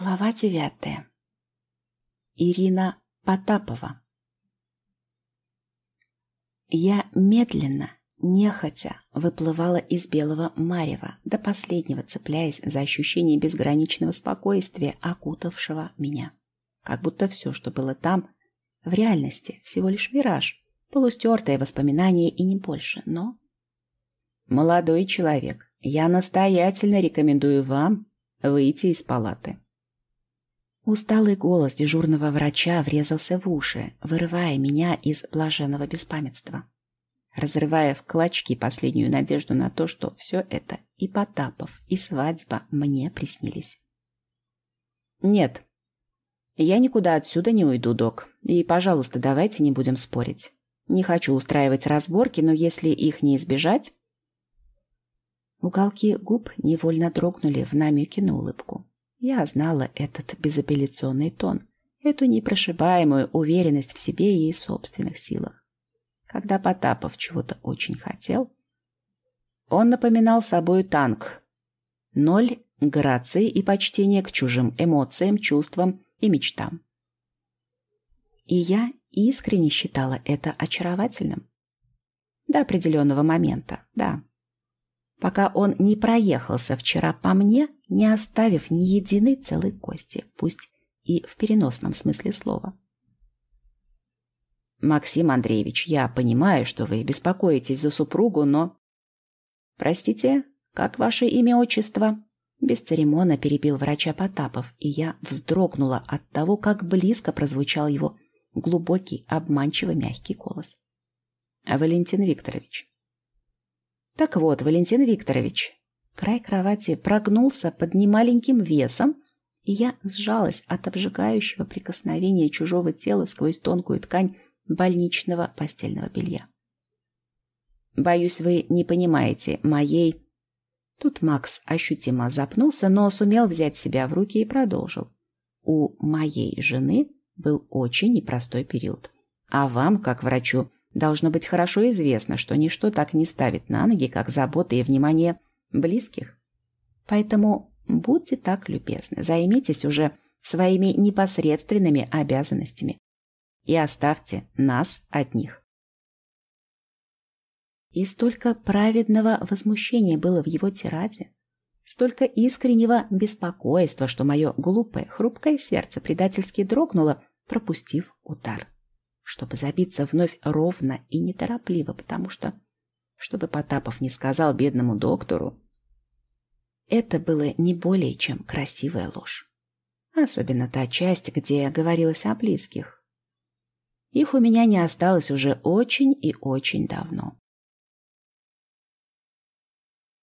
Глава девятая. Ирина Потапова. Я медленно, нехотя, выплывала из белого марева, до последнего цепляясь за ощущение безграничного спокойствия, окутавшего меня. Как будто все, что было там, в реальности всего лишь мираж, полустертое воспоминание и не больше, но... Молодой человек, я настоятельно рекомендую вам выйти из палаты. Усталый голос дежурного врача врезался в уши, вырывая меня из блаженного беспамятства, разрывая в клочки последнюю надежду на то, что все это и Потапов, и свадьба мне приснились. «Нет, я никуда отсюда не уйду, док, и, пожалуйста, давайте не будем спорить. Не хочу устраивать разборки, но если их не избежать...» Уголки губ невольно дрогнули в намеке на улыбку. Я знала этот безапелляционный тон, эту непрошибаемую уверенность в себе и собственных силах. Когда Потапов чего-то очень хотел, он напоминал собой танк. Ноль грации и почтения к чужим эмоциям, чувствам и мечтам. И я искренне считала это очаровательным. До определенного момента, да пока он не проехался вчера по мне, не оставив ни единой целой кости, пусть и в переносном смысле слова. «Максим Андреевич, я понимаю, что вы беспокоитесь за супругу, но...» «Простите, как ваше имя, отчество?» Без церемона перебил врача Потапов, и я вздрогнула от того, как близко прозвучал его глубокий, обманчиво мягкий голос. «Валентин Викторович, так вот, Валентин Викторович, край кровати прогнулся под немаленьким весом, и я сжалась от обжигающего прикосновения чужого тела сквозь тонкую ткань больничного постельного белья. Боюсь, вы не понимаете моей... Тут Макс ощутимо запнулся, но сумел взять себя в руки и продолжил. У моей жены был очень непростой период. А вам, как врачу, Должно быть хорошо известно, что ничто так не ставит на ноги, как забота и внимание близких. Поэтому будьте так любезны, займитесь уже своими непосредственными обязанностями и оставьте нас от них. И столько праведного возмущения было в его тираде, столько искреннего беспокойства, что мое глупое, хрупкое сердце предательски дрогнуло, пропустив удар чтобы забиться вновь ровно и неторопливо, потому что, чтобы Потапов не сказал бедному доктору, это было не более чем красивая ложь. Особенно та часть, где говорилось о близких. Их у меня не осталось уже очень и очень давно.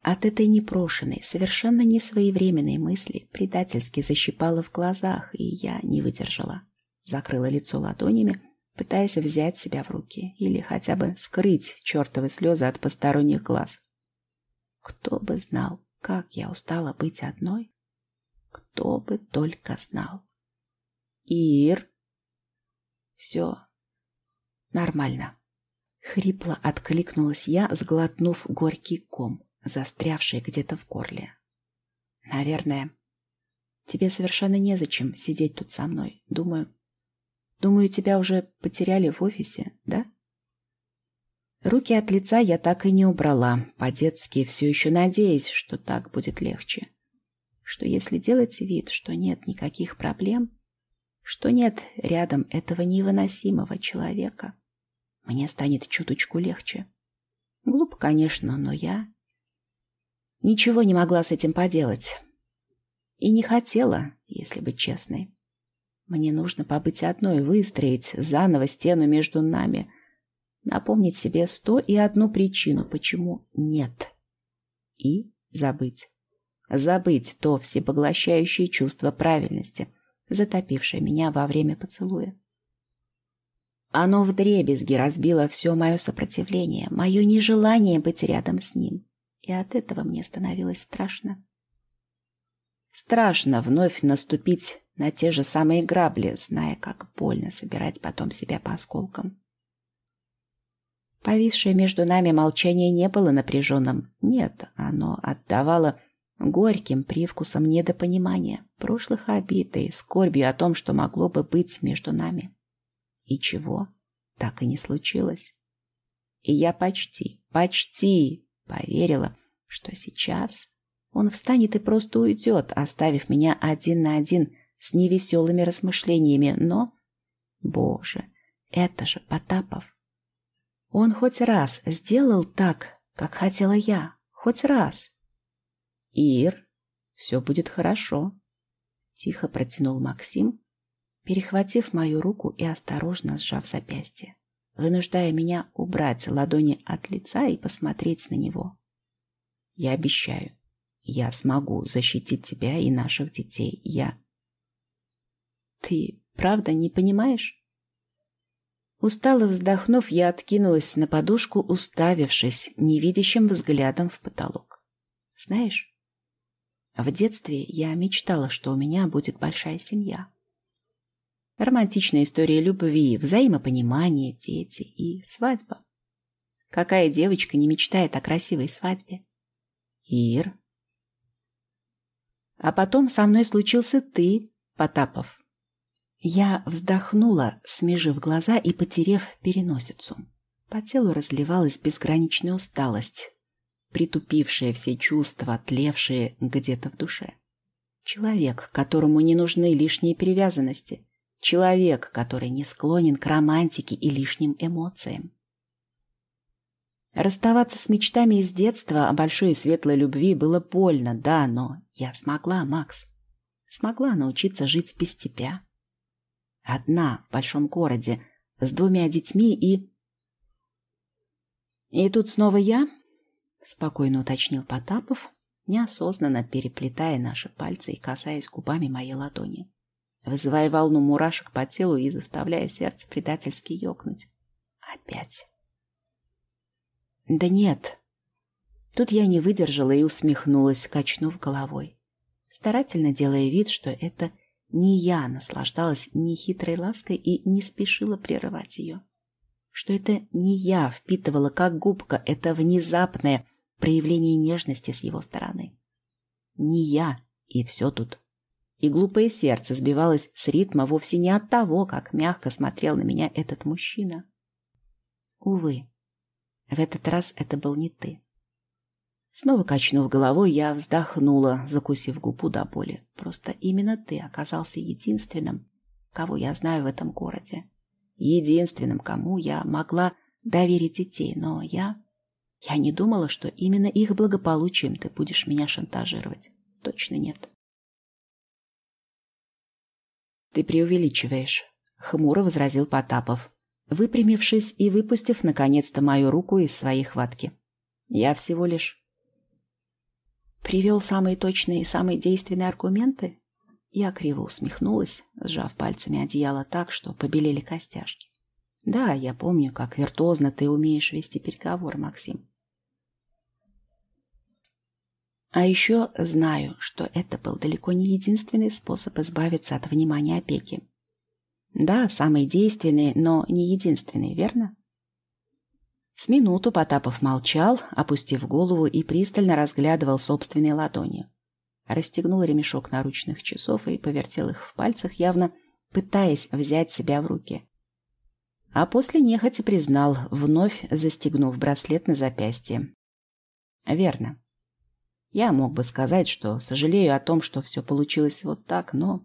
От этой непрошенной, совершенно несвоевременной мысли предательски защипало в глазах, и я не выдержала. Закрыла лицо ладонями, пытаясь взять себя в руки или хотя бы скрыть чертовы слезы от посторонних глаз. Кто бы знал, как я устала быть одной? Кто бы только знал. Ир. Все нормально. Хрипло откликнулась я, сглотнув горький ком, застрявший где-то в горле. Наверное, тебе совершенно незачем сидеть тут со мной. Думаю, Думаю, тебя уже потеряли в офисе, да? Руки от лица я так и не убрала, по-детски все еще надеясь, что так будет легче. Что если делать вид, что нет никаких проблем, что нет рядом этого невыносимого человека, мне станет чуточку легче. Глупо, конечно, но я ничего не могла с этим поделать. И не хотела, если быть честной. Мне нужно побыть одной, выстроить заново стену между нами, напомнить себе сто и одну причину, почему нет. И забыть. Забыть то всепоглощающее чувство правильности, затопившее меня во время поцелуя. Оно вдребезги разбило все мое сопротивление, мое нежелание быть рядом с ним. И от этого мне становилось страшно. Страшно вновь наступить на те же самые грабли, зная, как больно собирать потом себя по осколкам. Повисшее между нами молчание не было напряженным. Нет, оно отдавало горьким привкусом недопонимания, прошлых обид и скорбью о том, что могло бы быть между нами. И чего? Так и не случилось. И я почти, почти поверила, что сейчас он встанет и просто уйдет, оставив меня один на один с невеселыми размышлениями, но... Боже, это же Потапов. Он хоть раз сделал так, как хотела я, хоть раз. Ир, все будет хорошо, тихо протянул Максим, перехватив мою руку и осторожно сжав запястье, вынуждая меня убрать ладони от лица и посмотреть на него. Я обещаю, я смогу защитить тебя и наших детей. Я... Ты правда не понимаешь? Устало вздохнув, я откинулась на подушку, уставившись невидящим взглядом в потолок. Знаешь, в детстве я мечтала, что у меня будет большая семья. Романтичная история любви, взаимопонимание, дети и свадьба. Какая девочка не мечтает о красивой свадьбе? Ир. А потом со мной случился ты, Потапов. Я вздохнула, смежив глаза и потерев переносицу. По телу разливалась безграничная усталость, притупившая все чувства, тлевшие где-то в душе. Человек, которому не нужны лишние привязанности. Человек, который не склонен к романтике и лишним эмоциям. Расставаться с мечтами из детства о большой и светлой любви было больно, да, но я смогла, Макс. Смогла научиться жить без тебя. Одна в большом городе, с двумя детьми и... «И тут снова я?» — спокойно уточнил Потапов, неосознанно переплетая наши пальцы и касаясь губами моей ладони, вызывая волну мурашек по телу и заставляя сердце предательски ёкнуть. «Опять!» «Да нет!» Тут я не выдержала и усмехнулась, качнув головой, старательно делая вид, что это не я наслаждалась нехитрой лаской и не спешила прерывать ее. Что это не я впитывала как губка это внезапное проявление нежности с его стороны. Не я, и все тут. И глупое сердце сбивалось с ритма вовсе не от того, как мягко смотрел на меня этот мужчина. Увы, в этот раз это был не ты. Снова качнув головой, я вздохнула, закусив губу до боли. Просто именно ты оказался единственным, кого я знаю в этом городе. Единственным, кому я могла доверить детей. Но я... Я не думала, что именно их благополучием ты будешь меня шантажировать. Точно нет. Ты преувеличиваешь, — хмуро возразил Потапов, выпрямившись и выпустив наконец-то мою руку из своей хватки. Я всего лишь Привел самые точные и самые действенные аргументы? Я криво усмехнулась, сжав пальцами одеяло так, что побелели костяшки. Да, я помню, как виртуозно ты умеешь вести переговоры, Максим. А еще знаю, что это был далеко не единственный способ избавиться от внимания опеки. Да, самый действенный, но не единственный, верно? С минуту Потапов молчал, опустив голову и пристально разглядывал собственные ладони. Расстегнул ремешок наручных часов и повертел их в пальцах, явно пытаясь взять себя в руки. А после нехотя признал, вновь застегнув браслет на запястье. «Верно. Я мог бы сказать, что сожалею о том, что все получилось вот так, но...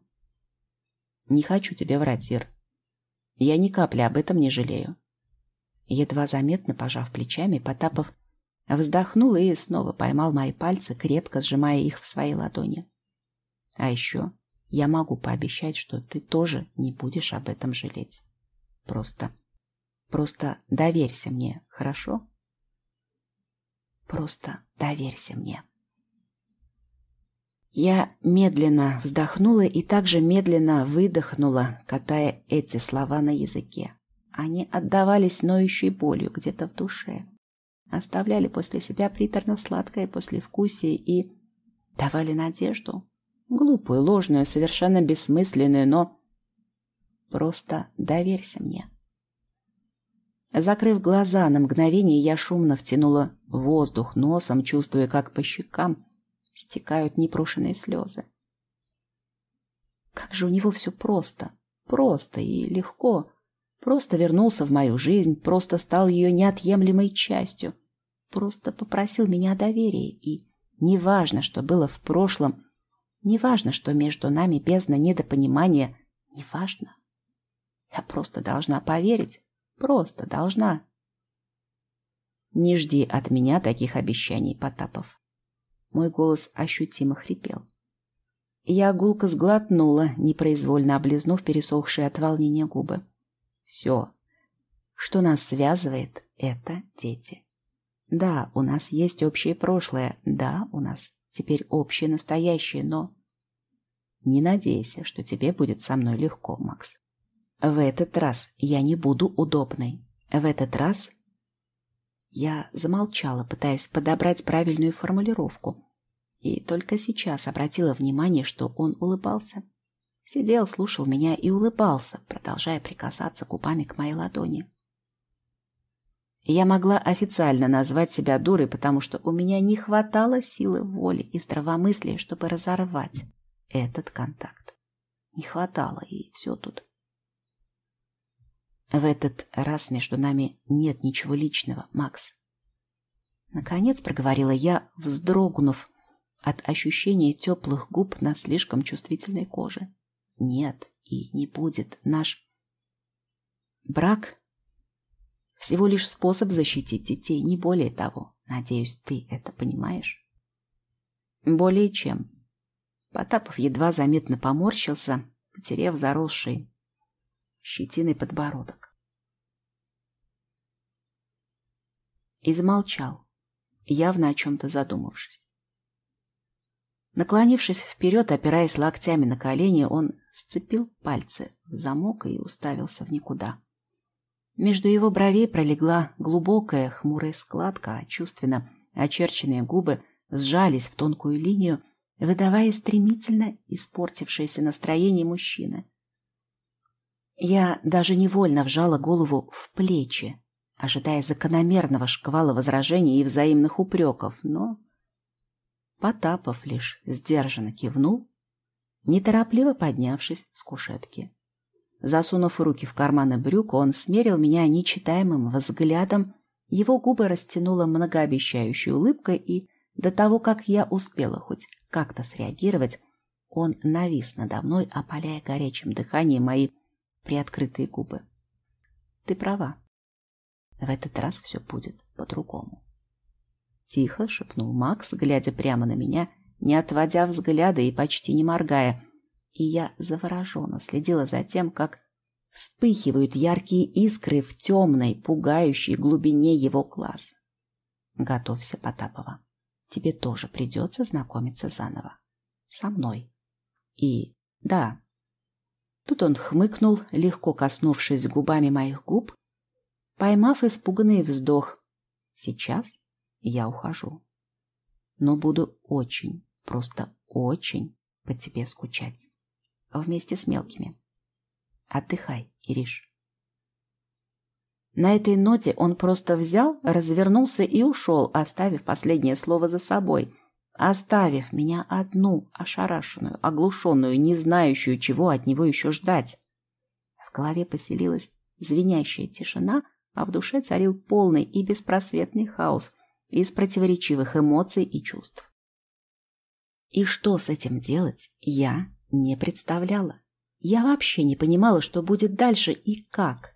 Не хочу тебе врать, Ир. Я ни капли об этом не жалею. Едва заметно пожав плечами, Потапов вздохнул и снова поймал мои пальцы, крепко сжимая их в своей ладони. А еще я могу пообещать, что ты тоже не будешь об этом жалеть. Просто, просто доверься мне, хорошо? Просто доверься мне. Я медленно вздохнула и также медленно выдохнула, катая эти слова на языке. Они отдавались ноющей болью где-то в душе, оставляли после себя приторно-сладкое послевкусие и давали надежду. Глупую, ложную, совершенно бессмысленную, но... Просто доверься мне. Закрыв глаза на мгновение, я шумно втянула воздух носом, чувствуя, как по щекам стекают непрошенные слезы. Как же у него все просто, просто и легко. Просто вернулся в мою жизнь, просто стал ее неотъемлемой частью. Просто попросил меня о доверии. И неважно, что было в прошлом, неважно, что между нами бездна недопонимания, неважно. Я просто должна поверить, просто должна. Не жди от меня таких обещаний, Потапов. Мой голос ощутимо хрипел. Я гулко сглотнула, непроизвольно облизнув пересохшие от волнения губы. Все, что нас связывает, это дети. Да, у нас есть общее прошлое, да, у нас теперь общее настоящее, но... Не надейся, что тебе будет со мной легко, Макс. В этот раз я не буду удобной. В этот раз... Я замолчала, пытаясь подобрать правильную формулировку, и только сейчас обратила внимание, что он улыбался. Сидел, слушал меня и улыбался, продолжая прикасаться губами к моей ладони. Я могла официально назвать себя дурой, потому что у меня не хватало силы воли и здравомыслия, чтобы разорвать этот контакт. Не хватало, и все тут. В этот раз между нами нет ничего личного, Макс. Наконец проговорила я, вздрогнув от ощущения теплых губ на слишком чувствительной коже. Нет и не будет. Наш брак всего лишь способ защитить детей, не более того. Надеюсь, ты это понимаешь? Более чем. Потапов едва заметно поморщился, потеряв заросший щетиной подбородок. И замолчал, явно о чем-то задумавшись. Наклонившись вперед, опираясь локтями на колени, он сцепил пальцы в замок и уставился в никуда. Между его бровей пролегла глубокая хмурая складка, а чувственно очерченные губы сжались в тонкую линию, выдавая стремительно испортившееся настроение мужчины. Я даже невольно вжала голову в плечи, ожидая закономерного шквала возражений и взаимных упреков, но Потапов лишь сдержанно кивнул, неторопливо поднявшись с кушетки. Засунув руки в карманы брюк, он смерил меня нечитаемым взглядом, его губы растянула многообещающей улыбкой, и до того, как я успела хоть как-то среагировать, он навис надо мной, опаляя горячим дыханием мои приоткрытые губы. Ты права. В этот раз все будет по-другому. Тихо шепнул Макс, глядя прямо на меня, не отводя взгляда и почти не моргая. И я завороженно следила за тем, как вспыхивают яркие искры в темной, пугающей глубине его глаз. Готовься, Потапова. Тебе тоже придется знакомиться заново. Со мной. И да. Тут он хмыкнул, легко коснувшись губами моих губ, поймав испуганный вздох. Сейчас я ухожу. Но буду очень, просто очень по тебе скучать. Вместе с мелкими. Отдыхай, Ириш. На этой ноте он просто взял, развернулся и ушел, оставив последнее слово за собой, оставив меня одну, ошарашенную, оглушенную, не знающую, чего от него еще ждать. В голове поселилась звенящая тишина, а в душе царил полный и беспросветный хаос, из противоречивых эмоций и чувств. И что с этим делать, я не представляла. Я вообще не понимала, что будет дальше и как.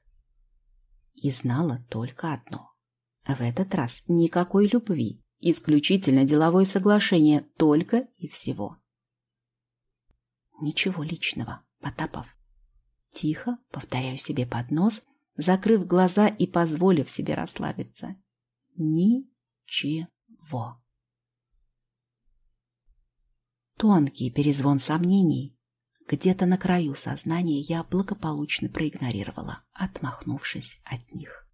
И знала только одно. В этот раз никакой любви, исключительно деловое соглашение, только и всего. Ничего личного, Потапов. Тихо, повторяю себе под нос, закрыв глаза и позволив себе расслабиться. Ни чего. Тонкий перезвон сомнений где-то на краю сознания я благополучно проигнорировала, отмахнувшись от них.